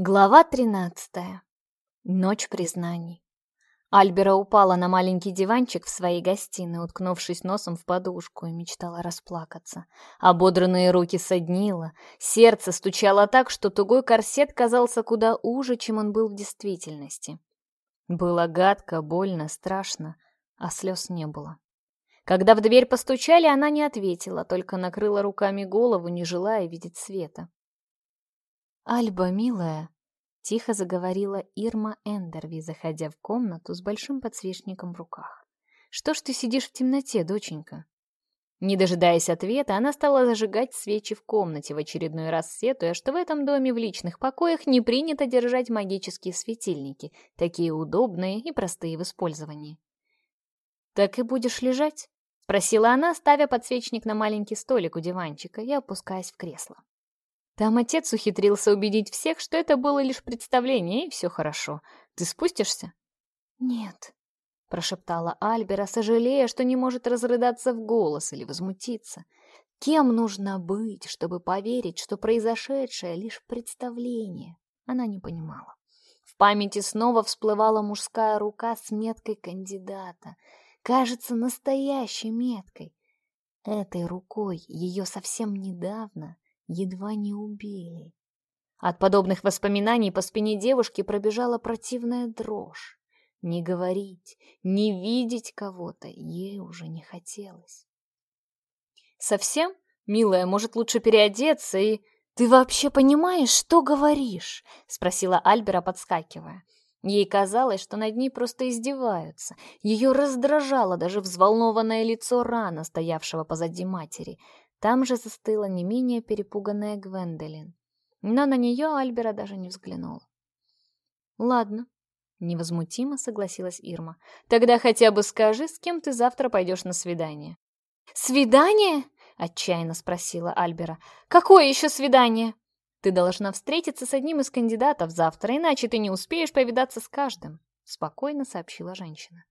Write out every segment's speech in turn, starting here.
Глава 13. Ночь признаний. Альбера упала на маленький диванчик в своей гостиной, уткнувшись носом в подушку, и мечтала расплакаться. Ободранные руки соднило, сердце стучало так, что тугой корсет казался куда уже, чем он был в действительности. Было гадко, больно, страшно, а слез не было. Когда в дверь постучали, она не ответила, только накрыла руками голову, не желая видеть света. «Альба, милая!» — тихо заговорила Ирма Эндерви, заходя в комнату с большим подсвечником в руках. «Что ж ты сидишь в темноте, доченька?» Не дожидаясь ответа, она стала зажигать свечи в комнате, в очередной раз сетуя, что в этом доме в личных покоях не принято держать магические светильники, такие удобные и простые в использовании. «Так и будешь лежать?» — спросила она, ставя подсвечник на маленький столик у диванчика и опускаясь в кресло. Там отец ухитрился убедить всех, что это было лишь представление, и все хорошо. Ты спустишься?» «Нет», — прошептала Альбера, сожалея, что не может разрыдаться в голос или возмутиться. «Кем нужно быть, чтобы поверить, что произошедшее — лишь представление?» Она не понимала. В памяти снова всплывала мужская рука с меткой кандидата. Кажется, настоящей меткой. Этой рукой ее совсем недавно едва не убили. От подобных воспоминаний по спине девушки пробежала противная дрожь. Не говорить, не видеть кого-то ей уже не хотелось. «Совсем? Милая, может, лучше переодеться и...» «Ты вообще понимаешь, что говоришь?» — спросила Альбера, подскакивая. Ей казалось, что над ней просто издеваются. Ее раздражало даже взволнованное лицо рана, стоявшего позади матери. Там же застыла не менее перепуганная Гвендолин. Но на нее Альбера даже не взглянула. «Ладно», — невозмутимо согласилась Ирма. «Тогда хотя бы скажи, с кем ты завтра пойдешь на свидание». «Свидание?» — отчаянно спросила Альбера. «Какое еще свидание?» «Ты должна встретиться с одним из кандидатов завтра, иначе ты не успеешь повидаться с каждым», — спокойно сообщила женщина.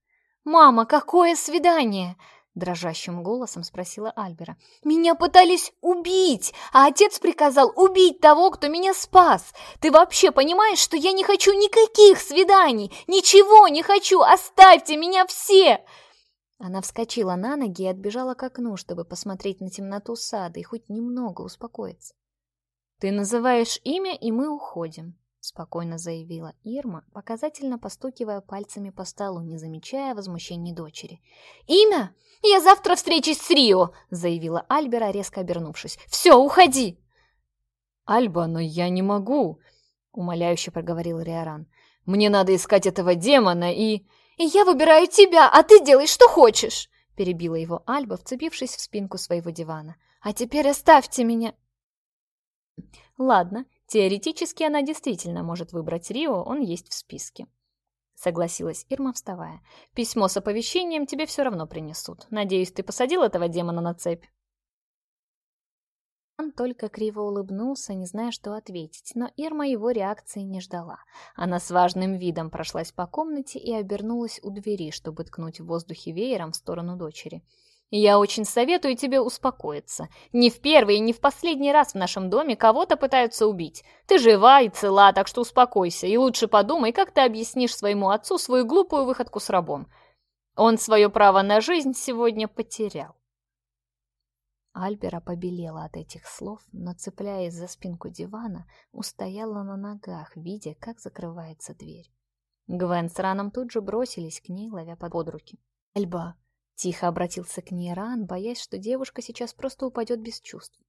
«Мама, какое свидание?» дрожащим голосом спросила Альбера. «Меня пытались убить, а отец приказал убить того, кто меня спас. Ты вообще понимаешь, что я не хочу никаких свиданий? Ничего не хочу! Оставьте меня все!» Она вскочила на ноги и отбежала к окну, чтобы посмотреть на темноту сада и хоть немного успокоиться. «Ты называешь имя, и мы уходим», Спокойно заявила Ирма, показательно постукивая пальцами по столу, не замечая возмущений дочери. «Имя? Я завтра встречусь с Рио!» — заявила Альбера, резко обернувшись. «Все, уходи!» «Альба, но я не могу!» — умоляюще проговорил Риоран. «Мне надо искать этого демона и...» «И я выбираю тебя, а ты делай, что хочешь!» — перебила его Альба, вцепившись в спинку своего дивана. «А теперь оставьте меня!» «Ладно, Теоретически она действительно может выбрать Рио, он есть в списке. Согласилась Ирма, вставая. Письмо с оповещением тебе все равно принесут. Надеюсь, ты посадил этого демона на цепь. Он только криво улыбнулся, не зная, что ответить, но Ирма его реакции не ждала. Она с важным видом прошлась по комнате и обернулась у двери, чтобы ткнуть в воздухе веером в сторону дочери. — Я очень советую тебе успокоиться. Не в первый и не в последний раз в нашем доме кого-то пытаются убить. Ты жива и цела, так что успокойся, и лучше подумай, как ты объяснишь своему отцу свою глупую выходку с рабом. Он свое право на жизнь сегодня потерял. Альбера побелела от этих слов, но, цепляясь за спинку дивана, устояла на ногах, видя, как закрывается дверь. Гвен с Раном тут же бросились к ней, ловя под руки. «Альба, Тихо обратился к ней Ран, боясь, что девушка сейчас просто упадет без чувств.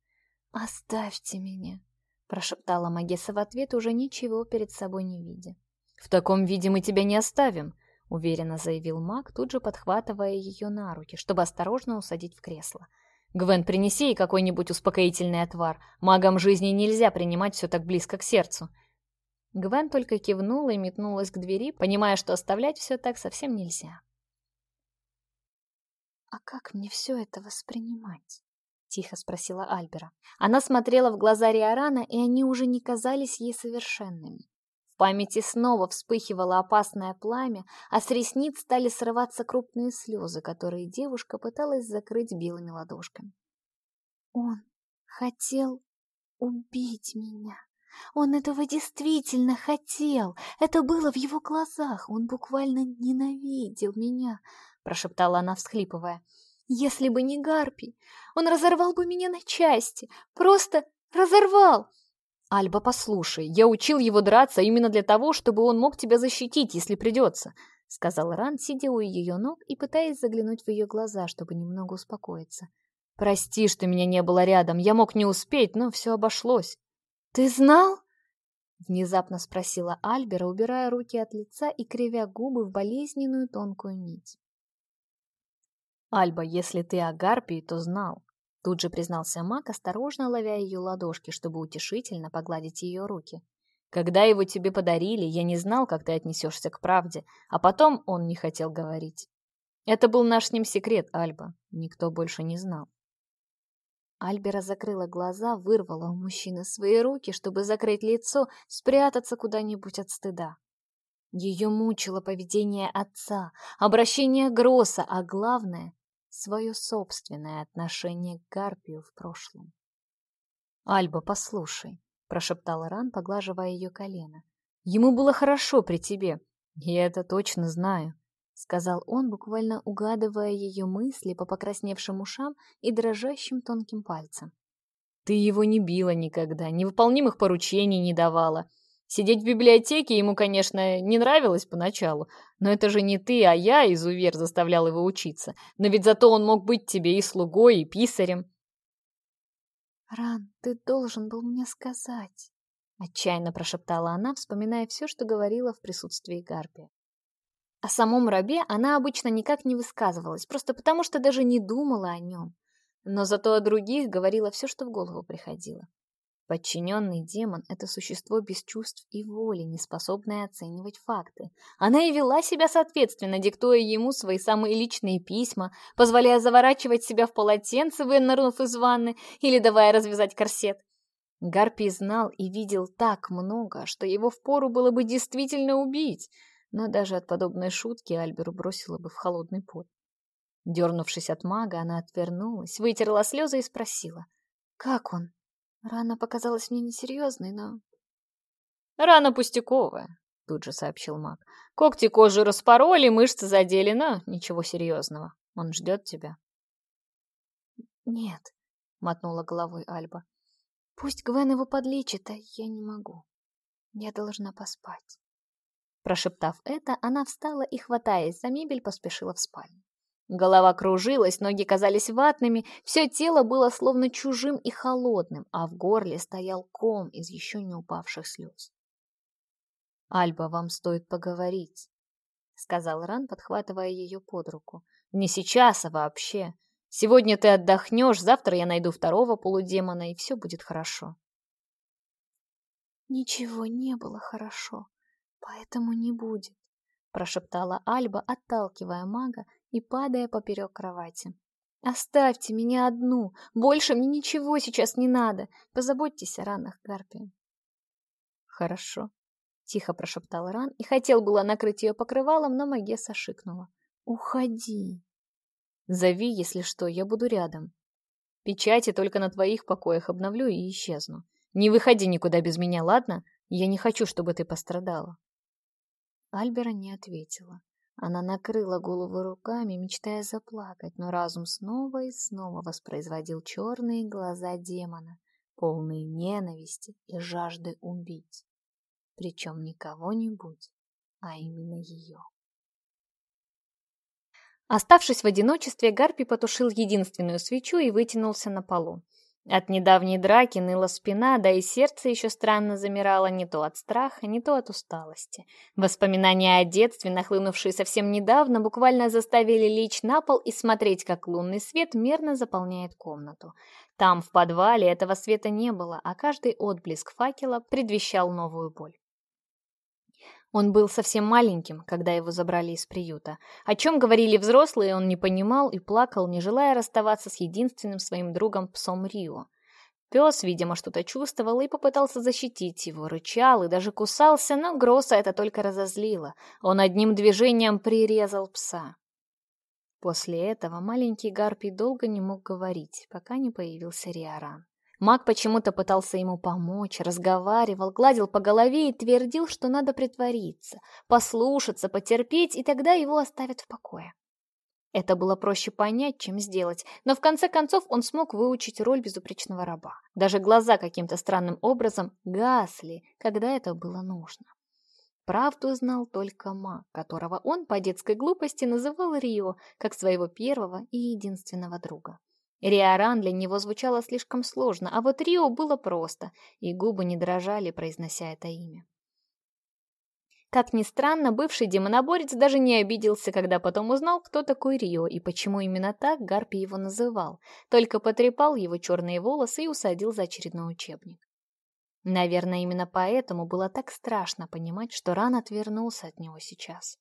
«Оставьте меня!» — прошептала Магесса в ответ, уже ничего перед собой не видя. «В таком виде мы тебя не оставим!» — уверенно заявил маг, тут же подхватывая ее на руки, чтобы осторожно усадить в кресло. «Гвен, принеси ей какой-нибудь успокоительный отвар. Магам жизни нельзя принимать все так близко к сердцу». Гвен только кивнула и метнулась к двери, понимая, что оставлять все так совсем нельзя. «А как мне все это воспринимать?» — тихо спросила Альбера. Она смотрела в глаза Риорана, и они уже не казались ей совершенными. В памяти снова вспыхивало опасное пламя, а с ресниц стали срываться крупные слезы, которые девушка пыталась закрыть белыми ладошками. «Он хотел убить меня», Он этого действительно хотел. Это было в его глазах. Он буквально ненавидел меня, прошептала она, всхлипывая. Если бы не Гарпий, он разорвал бы меня на части. Просто разорвал. Альба, послушай, я учил его драться именно для того, чтобы он мог тебя защитить, если придется, сказал Ран, Альба, если ты о Агарпий, то знал. Тут же признался Мак, осторожно ловя ее ладошки, чтобы утешительно погладить ее руки. Когда его тебе подарили, я не знал, как ты отнесешься к правде, а потом он не хотел говорить. Это был наш с ним секрет, Альба. Никто больше не знал. Альбера закрыла глаза, вырвала у мужчины свои руки, чтобы закрыть лицо, спрятаться куда-нибудь от стыда. Ее мучило поведение отца, обращение Гросса, а главное свое собственное отношение к Гарпию в прошлом. «Альба, послушай», — прошептал Ран, поглаживая ее колено. «Ему было хорошо при тебе, я это точно знаю», — сказал он, буквально угадывая ее мысли по покрасневшим ушам и дрожащим тонким пальцам. «Ты его не била никогда, невыполнимых поручений не давала, Сидеть в библиотеке ему, конечно, не нравилось поначалу, но это же не ты, а я, изувер, заставлял его учиться. Но ведь зато он мог быть тебе и слугой, и писарем. «Ран, ты должен был мне сказать», — отчаянно прошептала она, вспоминая все, что говорила в присутствии Гарпи. О самом рабе она обычно никак не высказывалась, просто потому что даже не думала о нем. Но зато о других говорила все, что в голову приходило. Подчиненный демон — это существо без чувств и воли, не способное оценивать факты. Она и вела себя соответственно, диктуя ему свои самые личные письма, позволяя заворачивать себя в полотенце, вынырнув из ванны, или давая развязать корсет. Гарпий знал и видел так много, что его впору было бы действительно убить, но даже от подобной шутки Альберу бросило бы в холодный пот. Дернувшись от мага, она отвернулась, вытерла слезы и спросила, «Как он?» Рана показалась мне несерьезной, но... «Рана пустяковая», — тут же сообщил маг. «Когти кожи распороли, мышцы задели, но ничего серьезного. Он ждет тебя». «Нет», — мотнула головой Альба. «Пусть Гвен его подлечит, а я не могу. Я должна поспать». Прошептав это, она встала и, хватаясь за мебель, поспешила в спальню. Голова кружилась, ноги казались ватными, все тело было словно чужим и холодным, а в горле стоял ком из еще не упавших слез. «Альба, вам стоит поговорить», — сказал Ран, подхватывая ее под руку. «Не сейчас, а вообще. Сегодня ты отдохнешь, завтра я найду второго полудемона, и все будет хорошо». «Ничего не было хорошо, поэтому не будет», — прошептала Альба, отталкивая мага и падая поперек кровати. «Оставьте меня одну! Больше мне ничего сейчас не надо! Позаботьтесь о ранах Гарпия!» «Хорошо», — тихо прошептал Ран и хотел было накрыть ее покрывалом, но Магесса шикнула. «Уходи!» «Зови, если что, я буду рядом. Печати только на твоих покоях обновлю и исчезну. Не выходи никуда без меня, ладно? Я не хочу, чтобы ты пострадала». Альбера не ответила. Она накрыла голову руками, мечтая заплакать, но разум снова и снова воспроизводил черные глаза демона, полные ненависти и жажды убить. Причем не кого-нибудь, а именно ее. Оставшись в одиночестве, Гарпи потушил единственную свечу и вытянулся на полу. От недавней драки ныла спина, да и сердце еще странно замирало не то от страха, не то от усталости. Воспоминания о детстве, нахлынувшие совсем недавно, буквально заставили лечь на пол и смотреть, как лунный свет мерно заполняет комнату. Там, в подвале, этого света не было, а каждый отблеск факела предвещал новую боль. Он был совсем маленьким, когда его забрали из приюта. О чем говорили взрослые, он не понимал и плакал, не желая расставаться с единственным своим другом псом Рио. Пес, видимо, что-то чувствовал и попытался защитить его, рычал и даже кусался, но Гросса это только разозлило. Он одним движением прирезал пса. После этого маленький Гарпий долго не мог говорить, пока не появился Риоран. Маг почему-то пытался ему помочь, разговаривал, гладил по голове и твердил, что надо притвориться, послушаться, потерпеть, и тогда его оставят в покое. Это было проще понять, чем сделать, но в конце концов он смог выучить роль безупречного раба. Даже глаза каким-то странным образом гасли, когда это было нужно. Правду знал только Маг, которого он по детской глупости называл Рио, как своего первого и единственного друга. Риоран для него звучало слишком сложно, а вот Рио было просто, и губы не дрожали, произнося это имя. Как ни странно, бывший демоноборец даже не обиделся, когда потом узнал, кто такой Рио и почему именно так Гарпи его называл, только потрепал его черные волосы и усадил за очередной учебник. Наверное, именно поэтому было так страшно понимать, что Ран отвернулся от него сейчас.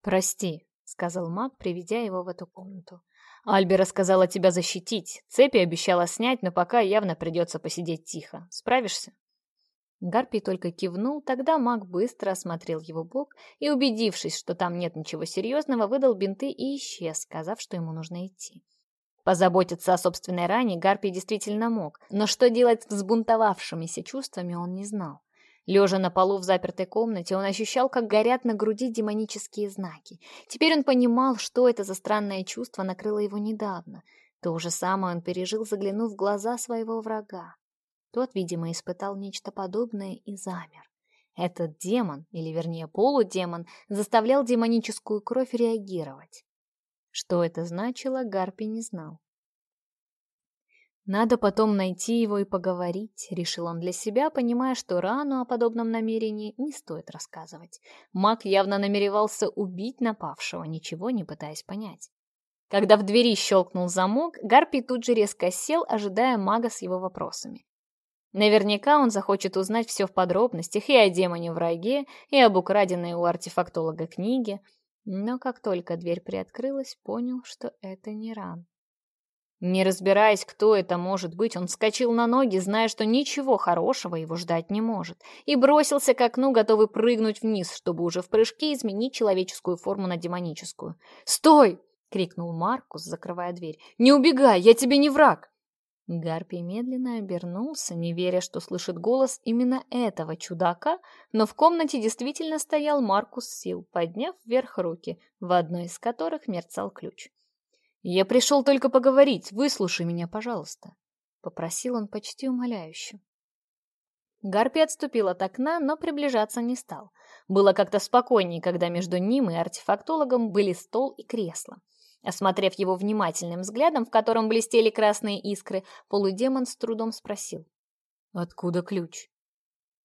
«Прости», — сказал маг, приведя его в эту комнату. «Альбера сказала тебя защитить. Цепи обещала снять, но пока явно придется посидеть тихо. Справишься?» Гарпий только кивнул, тогда маг быстро осмотрел его бок и, убедившись, что там нет ничего серьезного, выдал бинты и исчез, сказав, что ему нужно идти. Позаботиться о собственной ране Гарпий действительно мог, но что делать с взбунтовавшимися чувствами он не знал. Лежа на полу в запертой комнате, он ощущал, как горят на груди демонические знаки. Теперь он понимал, что это за странное чувство накрыло его недавно. То же самое он пережил, заглянув в глаза своего врага. Тот, видимо, испытал нечто подобное и замер. Этот демон, или вернее полудемон, заставлял демоническую кровь реагировать. Что это значило, Гарпи не знал. Надо потом найти его и поговорить, решил он для себя, понимая, что рану о подобном намерении не стоит рассказывать. Мак явно намеревался убить напавшего, ничего не пытаясь понять. Когда в двери щелкнул замок, Гарпий тут же резко сел, ожидая мага с его вопросами. Наверняка он захочет узнать все в подробностях и о демоне враге, и об украденной у артефактолога книге. Но как только дверь приоткрылась, понял, что это не ран. Не разбираясь, кто это может быть, он вскочил на ноги, зная, что ничего хорошего его ждать не может, и бросился к окну, готовый прыгнуть вниз, чтобы уже в прыжке изменить человеческую форму на демоническую. «Стой!» — крикнул Маркус, закрывая дверь. «Не убегай, я тебе не враг!» Гарпий медленно обернулся, не веря, что слышит голос именно этого чудака, но в комнате действительно стоял Маркус Сил, подняв вверх руки, в одной из которых мерцал ключ. «Я пришел только поговорить, выслушай меня, пожалуйста», — попросил он почти умоляюще. Гарпий отступил от окна, но приближаться не стал. Было как-то спокойнее, когда между ним и артефактологом были стол и кресло. Осмотрев его внимательным взглядом, в котором блестели красные искры, полудемон с трудом спросил. «Откуда ключ?»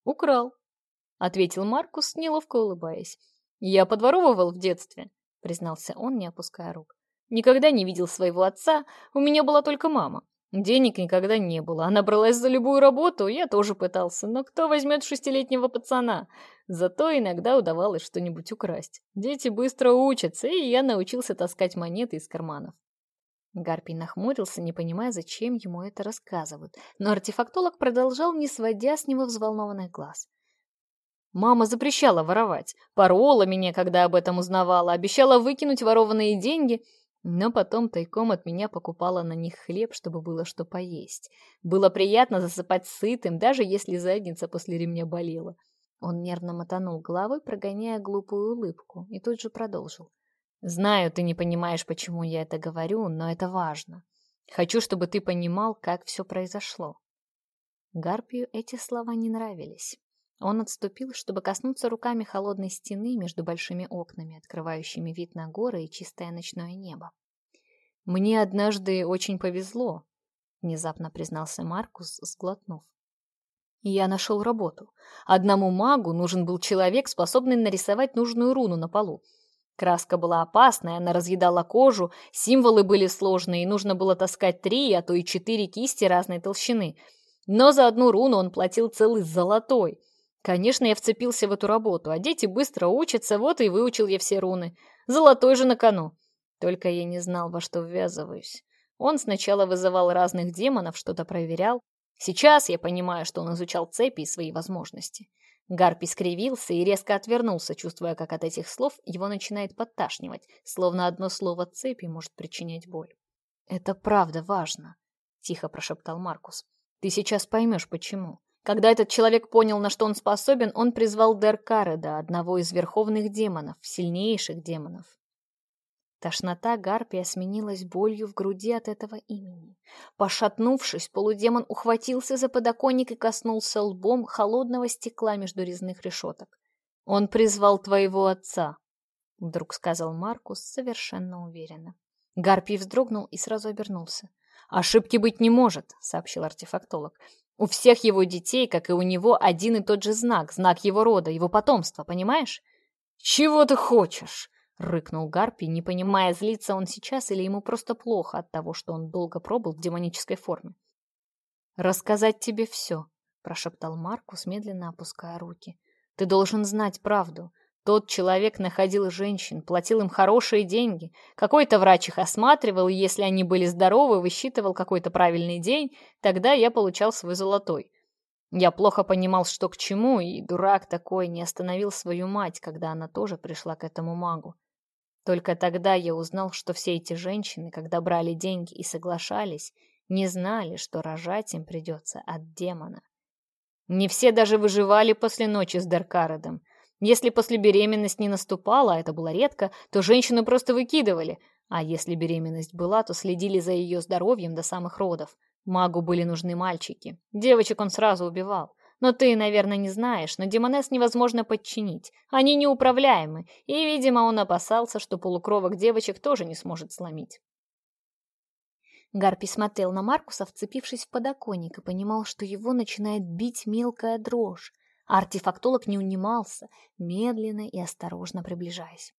«Украл», — ответил Маркус, неловко улыбаясь. «Я подворовывал в детстве», — признался он, не опуская рук. Никогда не видел своего отца, у меня была только мама. Денег никогда не было, она бралась за любую работу, я тоже пытался, но кто возьмет шестилетнего пацана? Зато иногда удавалось что-нибудь украсть. Дети быстро учатся, и я научился таскать монеты из карманов. Гарпий нахмурился, не понимая, зачем ему это рассказывают, но артефактолог продолжал, не сводя с него взволнованных глаз. Мама запрещала воровать, порола меня, когда об этом узнавала, обещала выкинуть ворованные деньги — но потом тайком от меня покупала на них хлеб, чтобы было что поесть. Было приятно засыпать сытым, даже если задница после ремня болела. Он нервно мотанул головой, прогоняя глупую улыбку, и тут же продолжил. «Знаю, ты не понимаешь, почему я это говорю, но это важно. Хочу, чтобы ты понимал, как все произошло». Гарпию эти слова не нравились. Он отступил, чтобы коснуться руками холодной стены между большими окнами, открывающими вид на горы и чистое ночное небо. «Мне однажды очень повезло», — внезапно признался Маркус, сглотнув. «Я нашел работу. Одному магу нужен был человек, способный нарисовать нужную руну на полу. Краска была опасная, она разъедала кожу, символы были сложные, и нужно было таскать три, а то и четыре кисти разной толщины. Но за одну руну он платил целый золотой — Конечно, я вцепился в эту работу, а дети быстро учатся, вот и выучил я все руны. Золотой же на кону. Только я не знал, во что ввязываюсь. Он сначала вызывал разных демонов, что-то проверял. Сейчас я понимаю, что он изучал цепи и свои возможности. Гарпий скривился и резко отвернулся, чувствуя, как от этих слов его начинает подташнивать, словно одно слово «цепи» может причинять боль. «Это правда важно», — тихо прошептал Маркус. «Ты сейчас поймешь, почему. Когда этот человек понял, на что он способен, он призвал Деркареда, одного из верховных демонов, сильнейших демонов. Тошнота Гарпия сменилась болью в груди от этого имени. Пошатнувшись, полудемон ухватился за подоконник и коснулся лбом холодного стекла между резных решеток. «Он призвал твоего отца», — вдруг сказал Маркус совершенно уверенно. Гарпий вздрогнул и сразу обернулся. «Ошибки быть не может», — сообщил артефактолог. У всех его детей, как и у него, один и тот же знак, знак его рода, его потомства, понимаешь? «Чего ты хочешь?» — рыкнул Гарпий, не понимая, злится он сейчас или ему просто плохо от того, что он долго пробыл в демонической форме. «Рассказать тебе все», — прошептал Маркус, медленно опуская руки. «Ты должен знать правду. Тот человек находил женщин, платил им хорошие деньги. Какой-то врач их осматривал, и если они были здоровы, высчитывал какой-то правильный день, тогда я получал свой золотой. Я плохо понимал, что к чему, и дурак такой не остановил свою мать, когда она тоже пришла к этому магу. Только тогда я узнал, что все эти женщины, когда брали деньги и соглашались, не знали, что рожать им придется от демона. Не все даже выживали после ночи с Даркародом — если после беременность не наступала, а это было редко, то женщину просто выкидывали. А если беременность была, то следили за ее здоровьем до самых родов. Магу были нужны мальчики. Девочек он сразу убивал. Но ты, наверное, не знаешь, но демонесс невозможно подчинить. Они неуправляемы, и, видимо, он опасался, что полукровок девочек тоже не сможет сломить. Гарпий смотрел на Маркуса, вцепившись в подоконник, и понимал, что его начинает бить мелкая дрожь. А артефактолог не унимался, медленно и осторожно приближаясь.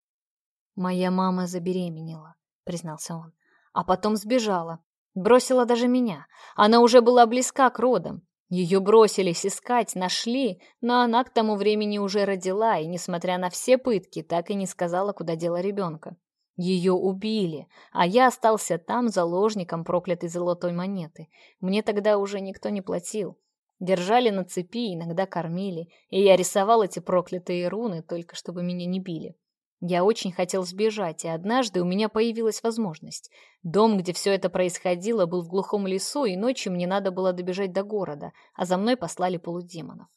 «Моя мама забеременела», — признался он, — «а потом сбежала, бросила даже меня. Она уже была близка к родам. Ее бросились искать, нашли, но она к тому времени уже родила и, несмотря на все пытки, так и не сказала, куда дела ребенка. Ее убили, а я остался там заложником проклятой золотой монеты. Мне тогда уже никто не платил. Держали на цепи, иногда кормили, и я рисовал эти проклятые руны, только чтобы меня не били. Я очень хотел сбежать, и однажды у меня появилась возможность. Дом, где все это происходило, был в глухом лесу, и ночью мне надо было добежать до города, а за мной послали полудемонов.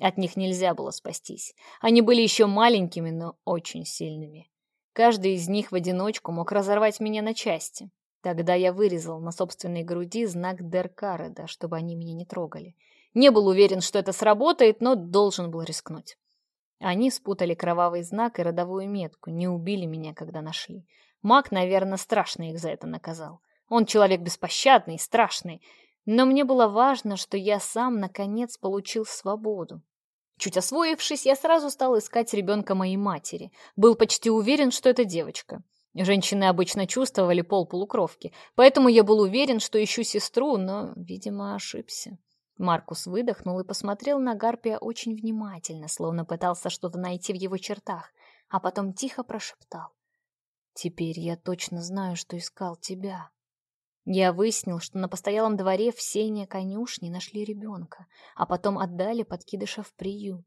От них нельзя было спастись. Они были еще маленькими, но очень сильными. Каждый из них в одиночку мог разорвать меня на части. Тогда я вырезал на собственной груди знак Деркареда, чтобы они меня не трогали — Не был уверен, что это сработает, но должен был рискнуть. Они спутали кровавый знак и родовую метку, не убили меня, когда нашли. Маг, наверное, страшно их за это наказал. Он человек беспощадный, страшный. Но мне было важно, что я сам, наконец, получил свободу. Чуть освоившись, я сразу стал искать ребенка моей матери. Был почти уверен, что это девочка. Женщины обычно чувствовали пол полукровки, поэтому я был уверен, что ищу сестру, но, видимо, ошибся. Маркус выдохнул и посмотрел на Гарпия очень внимательно, словно пытался что-то найти в его чертах, а потом тихо прошептал. «Теперь я точно знаю, что искал тебя». Я выяснил, что на постоялом дворе в сене конюшни нашли ребенка, а потом отдали подкидыша в приют.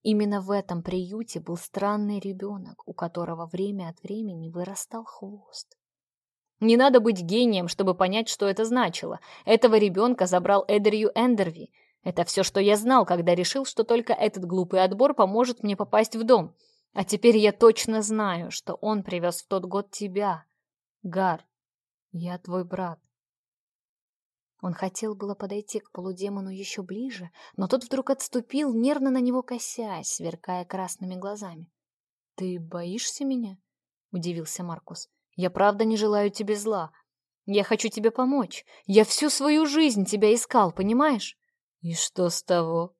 Именно в этом приюте был странный ребенок, у которого время от времени вырастал хвост. Не надо быть гением, чтобы понять, что это значило. Этого ребенка забрал Эдерью Эндерви. Это все, что я знал, когда решил, что только этот глупый отбор поможет мне попасть в дом. А теперь я точно знаю, что он привез в тот год тебя. Гар, я твой брат. Он хотел было подойти к полудемону еще ближе, но тот вдруг отступил, нервно на него косясь, сверкая красными глазами. «Ты боишься меня?» — удивился Маркус. Я правда не желаю тебе зла. Я хочу тебе помочь. Я всю свою жизнь тебя искал, понимаешь? И что с того?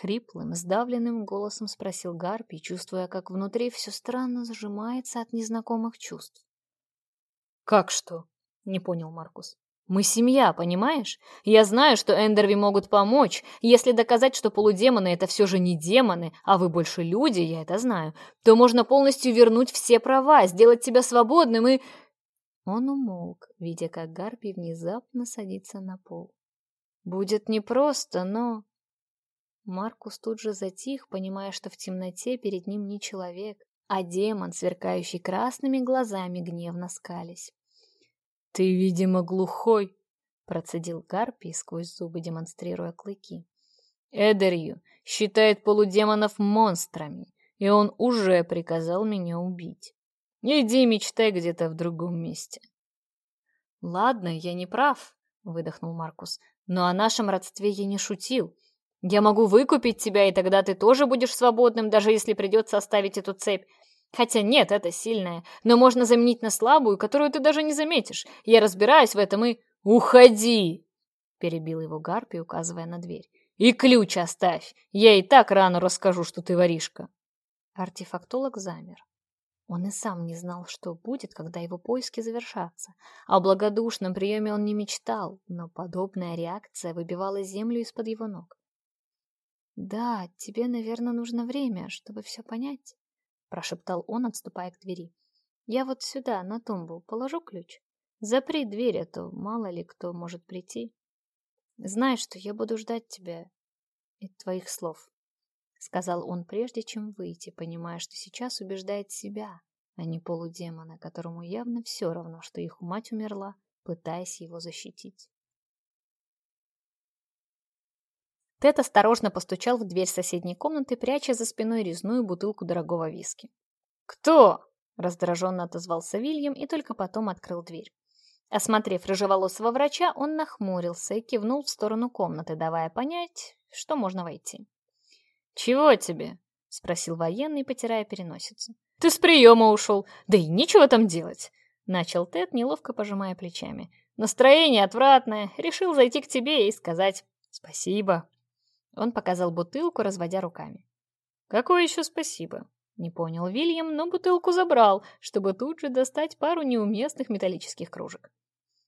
Хриплым, сдавленным голосом спросил Гарпий, чувствуя, как внутри все странно сжимается от незнакомых чувств. «Как что?» — не понял Маркус. Мы семья, понимаешь? Я знаю, что Эндерви могут помочь. Если доказать, что полудемоны — это все же не демоны, а вы больше люди, я это знаю, то можно полностью вернуть все права, сделать тебя свободным и...» Он умолк, видя, как Гарпий внезапно садится на пол. «Будет непросто, но...» Маркус тут же затих, понимая, что в темноте перед «Ты, видимо, глухой», — процедил Гарпий сквозь зубы, демонстрируя клыки. «Эдерью считает полудемонов монстрами, и он уже приказал меня убить. Иди мечтай где-то в другом месте». «Ладно, я не прав», — выдохнул Маркус, «но о нашем родстве я не шутил. Я могу выкупить тебя, и тогда ты тоже будешь свободным, даже если придется оставить эту цепь. Хотя нет, это сильное. Но можно заменить на слабую, которую ты даже не заметишь. Я разбираюсь в этом и... «Уходи!» — перебил его гарпий, указывая на дверь. «И ключ оставь! Я и так рано расскажу, что ты воришка!» Артефактолог замер. Он и сам не знал, что будет, когда его поиски завершатся. О благодушном приеме он не мечтал, но подобная реакция выбивала землю из-под его ног. «Да, тебе, наверное, нужно время, чтобы все понять», прошептал он, отступая к двери. «Я вот сюда, на тумбу, положу ключ. Запри дверь, а то мало ли кто может прийти. Знай, что я буду ждать тебя и твоих слов», — сказал он, прежде чем выйти, понимая, что сейчас убеждает себя, а не полудемона, которому явно все равно, что их мать умерла, пытаясь его защитить. Тед осторожно постучал в дверь соседней комнаты, пряча за спиной резную бутылку дорогого виски. «Кто?» – раздраженно отозвался Вильям и только потом открыл дверь. Осмотрев рыжеволосого врача, он нахмурился и кивнул в сторону комнаты, давая понять, что можно войти. «Чего тебе?» – спросил военный, потирая переносицу. «Ты с приема ушел! Да и нечего там делать!» Начал Тед, неловко пожимая плечами. «Настроение отвратное. Решил зайти к тебе и сказать спасибо». Он показал бутылку, разводя руками. «Какое еще спасибо?» Не понял Вильям, но бутылку забрал, чтобы тут же достать пару неуместных металлических кружек.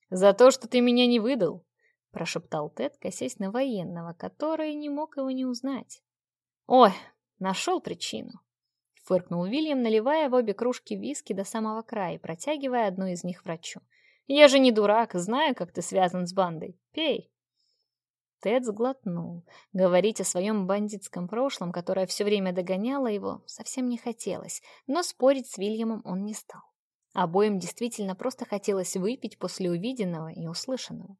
«За то, что ты меня не выдал!» — прошептал Тед, косясь на военного, который не мог его не узнать. «Ой, нашел причину!» — фыркнул Вильям, наливая в обе кружки виски до самого края протягивая одну из них врачу. «Я же не дурак, знаю, как ты связан с бандой. Пей!» Тед сглотнул. Говорить о своем бандитском прошлом, которое все время догоняло его, совсем не хотелось, но спорить с Вильямом он не стал. Обоим действительно просто хотелось выпить после увиденного и услышанного.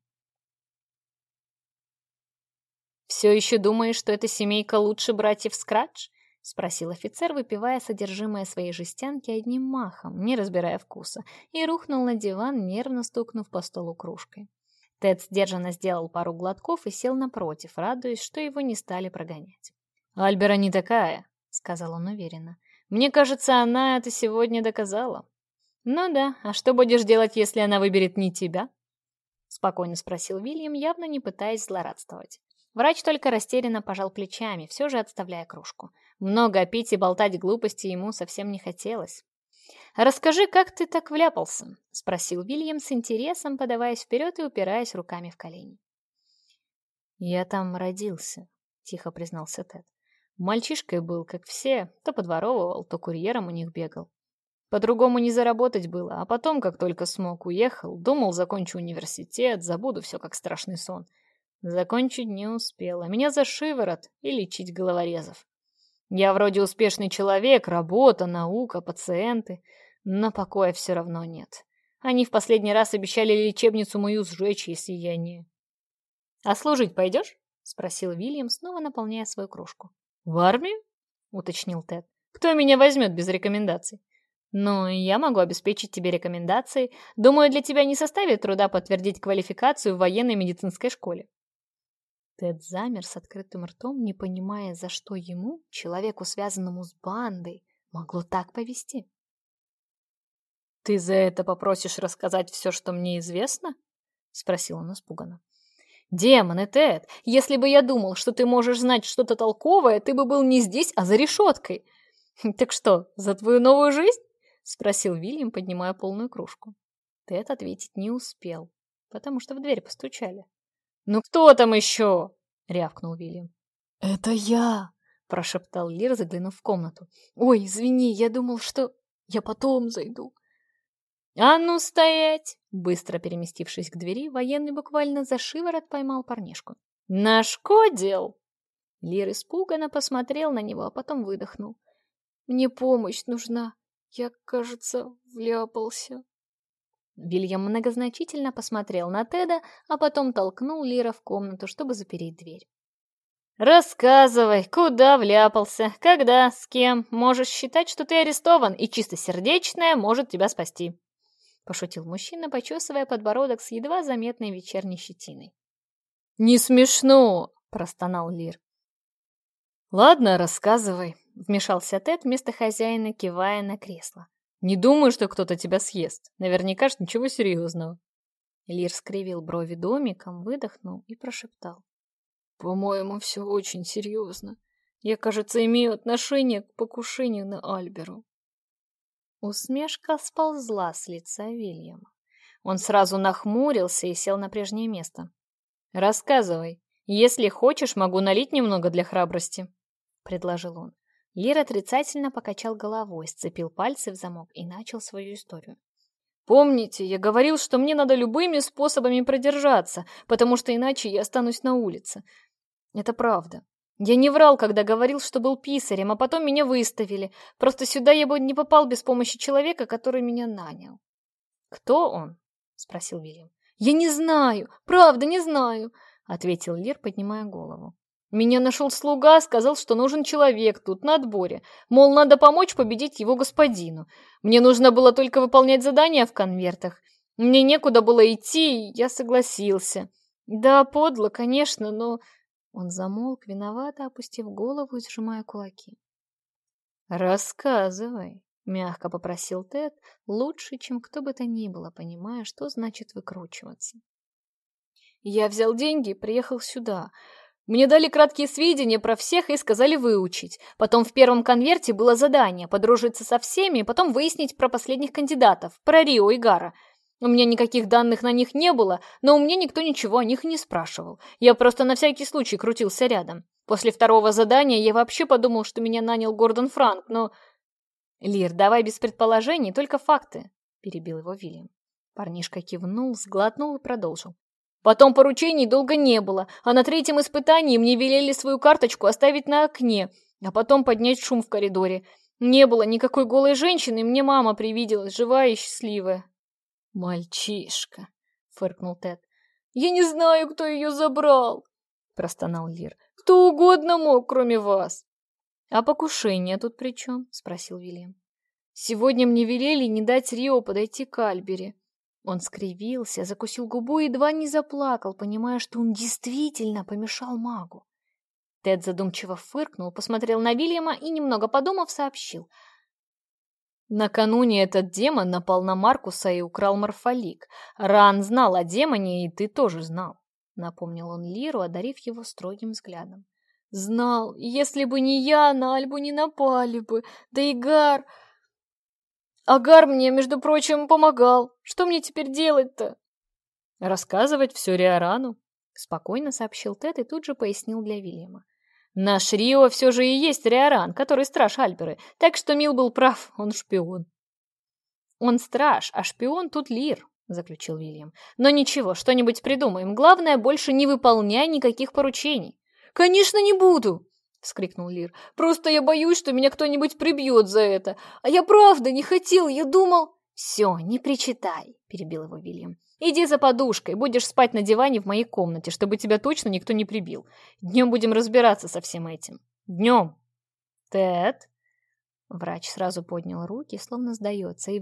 «Все еще думаешь, что эта семейка лучше братьев Скрадж?» — спросил Тед, сделал пару глотков и сел напротив, радуясь, что его не стали прогонять. «Альбера не такая», — сказал он уверенно. «Мне кажется, она это сегодня доказала». «Ну да, а что будешь делать, если она выберет не тебя?» Спокойно спросил Вильям, явно не пытаясь злорадствовать. Врач только растерянно пожал плечами, все же отставляя кружку. Много пить и болтать глупости ему совсем не хотелось. Расскажи, как ты так вляпался?» — спросил Вильям с интересом, подаваясь вперед и упираясь руками в колени. «Я там родился», — тихо признался Тед. «Мальчишкой был, как все, то подворовывал, то курьером у них бегал. По-другому не заработать было, а потом, как только смог, уехал, думал, закончу университет, забуду все, как страшный сон. Закончить не успел, а Меня за шиворот и лечить головорезов. Я вроде успешный человек, работа, наука, пациенты, но покоя все равно нет. Они в последний раз обещали лечебницу мою сжечь, если я не... — А служить пойдешь? — спросил Вильям, снова наполняя свою кружку. — В армию? — уточнил Тед. — Кто меня возьмет без рекомендаций? «Ну, я могу обеспечить тебе рекомендации. Думаю, для тебя не составит труда подтвердить квалификацию в военной медицинской школе. Тед замер с открытым ртом, не понимая, за что ему, человеку, связанному с бандой, могло так повести. «Ты за это попросишь рассказать все, что мне известно?» — спросил он испуганно. «Демоны, Тед, если бы я думал, что ты можешь знать что-то толковое, ты бы был не здесь, а за решеткой. Так что, за твою новую жизнь?» — спросил Вильям, поднимая полную кружку. Тед ответить не успел, потому что в дверь постучали. «Ну кто там еще?» — рявкнул Вильям. «Это я!» — прошептал Лир, заглянув Вильям многозначительно посмотрел на Теда, а потом толкнул Лира в комнату, чтобы запереть дверь. «Рассказывай, куда вляпался, когда, с кем. Можешь считать, что ты арестован, и чистосердечное может тебя спасти», — пошутил мужчина, почесывая подбородок с едва заметной вечерней щетиной. «Не смешно!» — простонал Лир. «Ладно, рассказывай», — вмешался Тед вместо хозяина, кивая на кресло. Не думаю, что кто-то тебя съест. Наверняка ж ничего серьезного. Лир скривил брови домиком, выдохнул и прошептал. По-моему, все очень серьезно. Я, кажется, имею отношение к покушению на Альберу. Усмешка сползла с лица Вильяма. Он сразу нахмурился и сел на прежнее место. «Рассказывай. Если хочешь, могу налить немного для храбрости», — предложил он. Лир отрицательно покачал головой, сцепил пальцы в замок и начал свою историю. «Помните, я говорил, что мне надо любыми способами продержаться, потому что иначе я останусь на улице. Это правда. Я не врал, когда говорил, что был писарем, а потом меня выставили. Просто сюда я бы не попал без помощи человека, который меня нанял». «Кто он?» — спросил Вильям. «Я не знаю, правда не знаю», — ответил Лир, поднимая голову. Меня нашел слуга, сказал, что нужен человек тут, на отборе. Мол, надо помочь победить его господину. Мне нужно было только выполнять задания в конвертах. Мне некуда было идти, и я согласился. Да, подло, конечно, но... Он замолк, виновато опустив голову и сжимая кулаки. «Рассказывай», — мягко попросил Тед, лучше, чем кто бы то ни было, понимая, что значит выкручиваться. «Я взял деньги и приехал сюда. Мне дали краткие сведения про всех и сказали выучить. Потом в первом конверте было задание подружиться со всеми, потом выяснить про последних кандидатов, про Рио и Гара. У меня никаких данных на них не было, но у меня никто ничего о них не спрашивал. Я просто на всякий случай крутился рядом. После второго задания я вообще подумал, что меня нанял Гордон Франк, но... «Лир, давай без предположений, только факты», — перебил его Вильям. Парнишка кивнул, сглотнул и продолжил. Потом поручений долго не было, а на третьем испытании мне велели свою карточку оставить на окне, а потом поднять шум в коридоре. Не было никакой голой женщины, мне мама привиделась, живая и счастливая. «Мальчишка!» — фыркнул Тед. «Я не знаю, кто ее забрал!» — простонал Лир. «Кто угодно мог, кроме вас!» «А покушение тут при чем?» — Он скривился, закусил губу и едва не заплакал, понимая, что он действительно помешал магу. Тед задумчиво фыркнул, посмотрел на Вильяма и, немного подумав, сообщил. Накануне этот демон напал на Маркуса и украл морфолик. Ран знал о демоне, и ты тоже знал, — напомнил он Лиру, одарив его строгим взглядом. Знал, если бы не я, на Альбу не напали бы, да и Гар... Агар мне, между прочим, помогал. Что мне теперь делать-то? Рассказывать все Риорану, спокойно сообщил Тед и тут же пояснил для Вильяма. Наш Рио все же и есть Риоран, который страж Альперы, так что Мил был прав, он шпион. Он страж, а шпион тут Лир, заключил Вильям. Но ничего, что-нибудь придумаем. Главное, больше не выполняй никаких поручений. Конечно, не буду, вскрикнул Лир. Просто я боюсь, что меня кто-нибудь прибьет за это. А я правда не хотел, я думал... Все, не причитай, перебил его Вильям. Иди за подушкой, будешь спать на диване в моей комнате, чтобы тебя точно никто не прибил. Днем будем разбираться со всем этим. Днем. Тед? Врач сразу поднял руки, словно сдается,